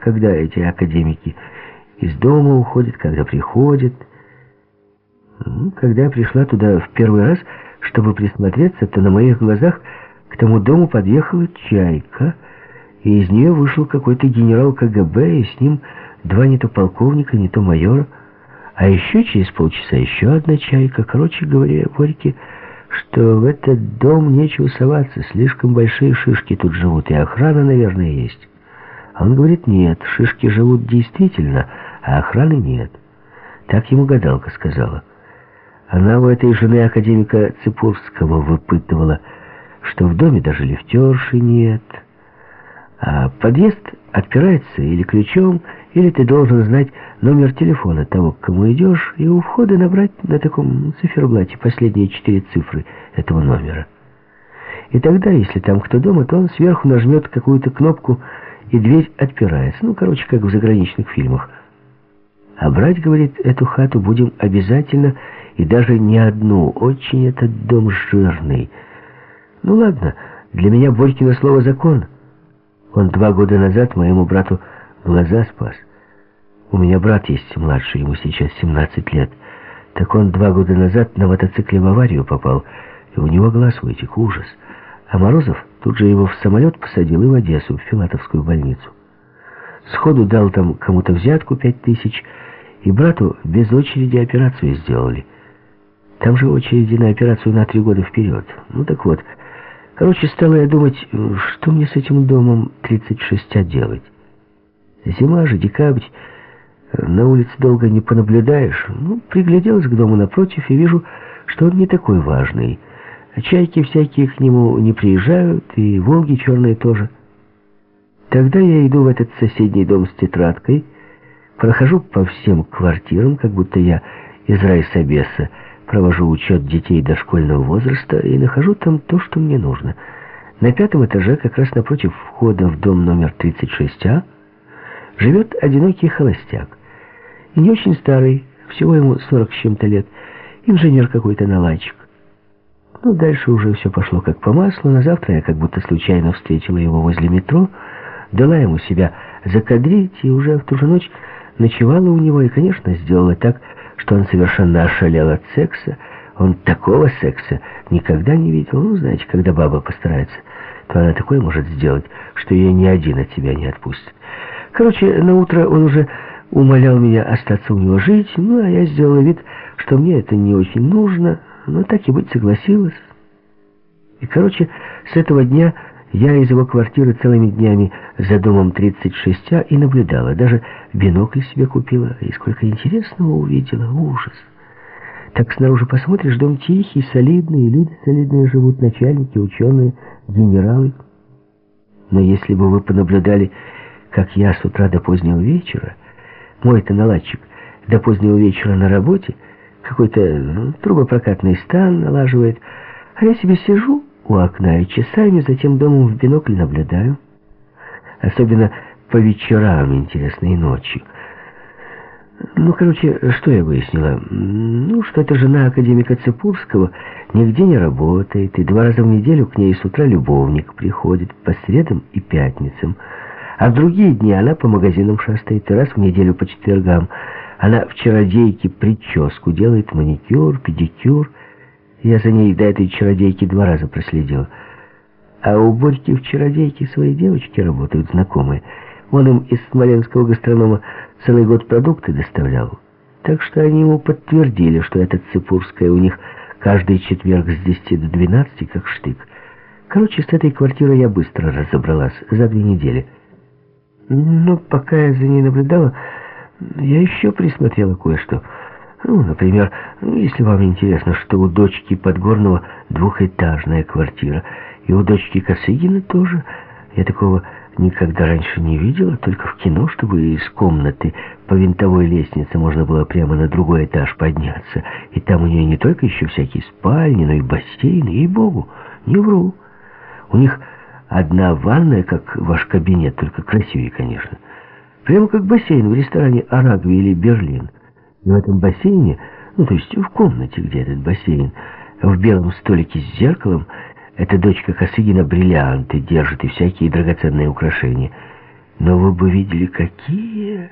когда эти академики из дома уходят, когда приходят. Ну, когда я пришла туда в первый раз, чтобы присмотреться, то на моих глазах к тому дому подъехала чайка, и из нее вышел какой-то генерал КГБ, и с ним два не то полковника, не то майора. А еще через полчаса еще одна чайка. Короче говоря, Горький, что в этот дом нечего соваться, слишком большие шишки тут живут, и охрана, наверное, есть. Он говорит, нет, шишки живут действительно, а охраны нет. Так ему гадалка сказала. Она у этой жены академика Цепурского выпытывала, что в доме даже лифтерши нет, а подъезд отпирается или ключом, или ты должен знать номер телефона того, к кому идешь, и у входа набрать на таком циферблате последние четыре цифры этого номера. И тогда, если там кто дома, то он сверху нажмет какую-то кнопку, и дверь отпирается. Ну, короче, как в заграничных фильмах. А брать, говорит, эту хату будем обязательно, и даже не одну. Очень этот дом жирный. Ну, ладно, для меня Борькино слово «закон». Он два года назад моему брату глаза спас. У меня брат есть младший, ему сейчас 17 лет. Так он два года назад на мотоцикле в аварию попал, и у него глаз вытек, ужас. А Морозов тут же его в самолет посадил и в Одессу, в Филатовскую больницу. Сходу дал там кому-то взятку пять тысяч, и брату без очереди операцию сделали. Там же очереди на операцию на три года вперед. Ну так вот... Короче, стала я думать, что мне с этим домом 36А делать. Зима же, декабрь, на улице долго не понаблюдаешь. Ну, пригляделась к дому напротив и вижу, что он не такой важный. Чайки всякие к нему не приезжают, и «Волги» черные тоже. Тогда я иду в этот соседний дом с тетрадкой, прохожу по всем квартирам, как будто я из райсобеса, провожу учет детей дошкольного возраста и нахожу там то, что мне нужно. На пятом этаже, как раз напротив входа в дом номер 36А, живет одинокий холостяк. И не очень старый, всего ему 40 с чем-то лет, инженер какой-то наладчик. Ну, дальше уже все пошло как по маслу. На завтра я как будто случайно встретила его возле метро, дала ему себя закадрить, и уже в ту же ночь ночевала у него, и, конечно, сделала так, что он совершенно ошалел от секса. Он такого секса никогда не видел. Ну, знаете, когда баба постарается, то она такое может сделать, что ее ни один от себя не отпустит. Короче, на утро он уже умолял меня остаться у него жить, ну, а я сделала вид, что мне это не очень нужно, но так и быть согласилась. И, короче, с этого дня я из его квартиры целыми днями за домом 36А и наблюдала. Даже бинокль себе купила. И сколько интересного увидела. Ужас. Так снаружи посмотришь, дом тихий, солидный, и люди солидные живут, начальники, ученые, генералы. Но если бы вы понаблюдали, как я с утра до позднего вечера, мой-то наладчик, до позднего вечера на работе, какой-то ну, трубопрокатный стан налаживает, а я себе сижу у окна и часами за тем домом в бинокль наблюдаю. Особенно по вечерам, интересно, и ночью. Ну, короче, что я выяснила? Ну, что эта жена академика Цепурского нигде не работает, и два раза в неделю к ней с утра любовник приходит по средам и пятницам. А в другие дни она по магазинам шастает, и раз в неделю по четвергам. Она в чародейке прическу делает, маникюр, педикюр. Я за ней до этой чародейки два раза проследил. А у Борьки в чародейке свои девочки работают, знакомые. Он им из смоленского гастронома целый год продукты доставлял. Так что они ему подтвердили, что эта Цепурская у них каждый четверг с 10 до 12, как штык. Короче, с этой квартирой я быстро разобралась, за две недели. Но пока я за ней наблюдала, я еще присмотрела кое-что. Ну, например, если вам интересно, что у дочки Подгорного двухэтажная квартира, и у дочки Косыгина тоже. Я такого никогда раньше не видела, только в кино, чтобы из комнаты по винтовой лестнице можно было прямо на другой этаж подняться. И там у нее не только еще всякие спальни, но и бассейн, ей-богу, не вру. У них одна ванная, как ваш кабинет, только красивее, конечно. Прямо как бассейн в ресторане «Арагви» или «Берлин». И в этом бассейне, ну, то есть в комнате, где этот бассейн, в белом столике с зеркалом, эта дочка Косыгина бриллианты держит и всякие драгоценные украшения. Но вы бы видели, какие